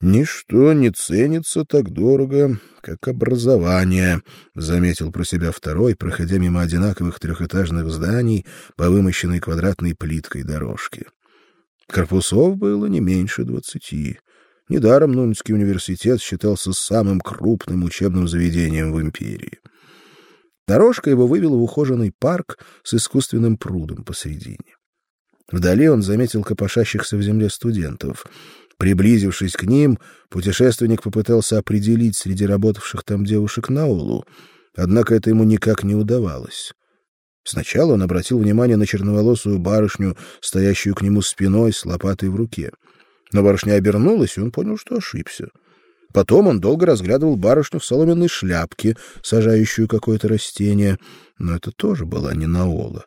Ничто не ценится так дорого, как образование, заметил про себя второй, проходя мимо одинаковых трехэтажных зданий по вымощенной квадратной плиткой дорожке. Корпусов было не меньше двадцати. Недаром Нунский университет считался самым крупным учебным заведением в империи. Дорожка его вывела в ухоженный парк с искусственным прудом посредине. Вдали он заметил копошащихся в земле студентов. Приблизившись к ним, путешественник попытался определить среди работавших там девушек Наулу, однако это ему никак не удавалось. Сначала он обратил внимание на черноволосую барышню, стоящую к нему спиной с лопатой в руке. Но барышня обернулась, и он понял, что ошибся. Потом он долго разглядывал барышню в соломенной шляпке, сажающую какое-то растение, но это тоже была не Наола.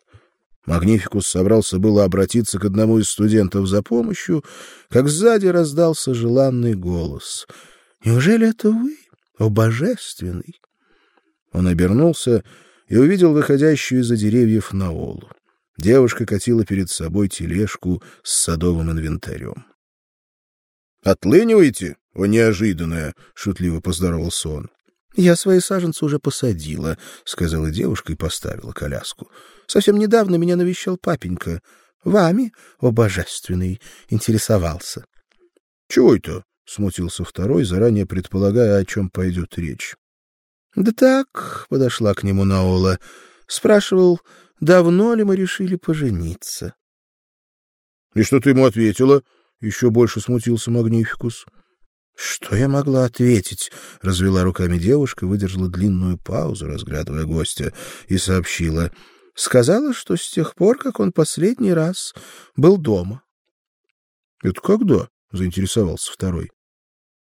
Магнификус собрался было обратиться к одному из студентов за помощью, как сзади раздался желанный голос. Неужели это вы, о божественный? Он обернулся и увидел выходящую из-за деревьев Наолу. Девушка катила перед собой тележку с садовым инвентарем. Отлыниваете, о неожиданное, шутливо поздоровался он. Я свои саженцы уже посадила, сказала девушка и поставила коляску. Совсем недавно меня навещал папенька. Вами, о божественный, интересовался. Чего это? смутился второй, заранее предполагая, о чем пойдет речь. Да так, подошла к нему Наола, спрашивал, давно ли мы решили пожениться. И что ты ему ответила? Еще больше смутился Магнификус. Что я могла ответить? развела руками девушка, выдержала длинную паузу, разглядывая гостя, и сообщила: сказала, что с тех пор, как он последний раз был дома. Это когда? заинтересовался второй.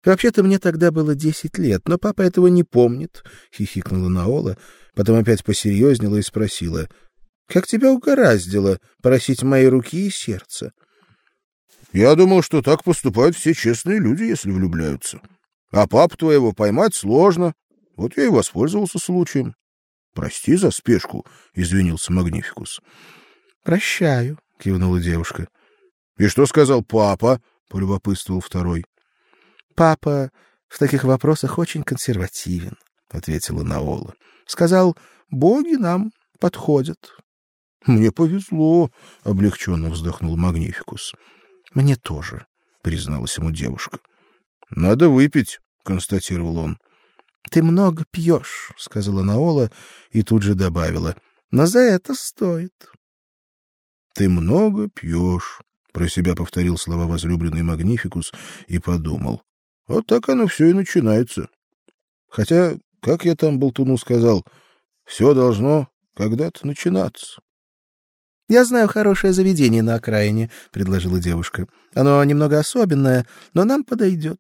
Вообще-то мне тогда было десять лет, но папа этого не помнит, хихикнула Наола, потом опять посерьезнела и спросила: "Как тебя угораздило просить мои руки и сердце?" Я думал, что так поступают все честные люди, если влюбляются. А папу твоего поймать сложно. Вот я и воспользовался случаем. Прости за спешку, извинился Магнификус. Прощаю, кивнула девушка. И что сказал папа? полюбопытствовал второй. Папа в таких вопросах очень консервативен, ответила Наола. Сказал: "Боги нам подходят". Мне повезло, облегченно вздохнул Магнификус. Мне тоже, призналась ему девушка. Надо выпить, констатировал он. Ты много пьешь», — сказала Наола и тут же добавила: "Но за это стоит". Ты много пьешь», — про себя повторил слова возлюбленный Магнификус и подумал: вот так оно все и начинается. Хотя, как я там болтуну сказал, все должно когда-то начинаться. Я знаю хорошее заведение на окраине, предложила девушка. Оно немного особенное, но нам подойдет.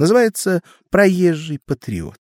Называется Проезжий патриот.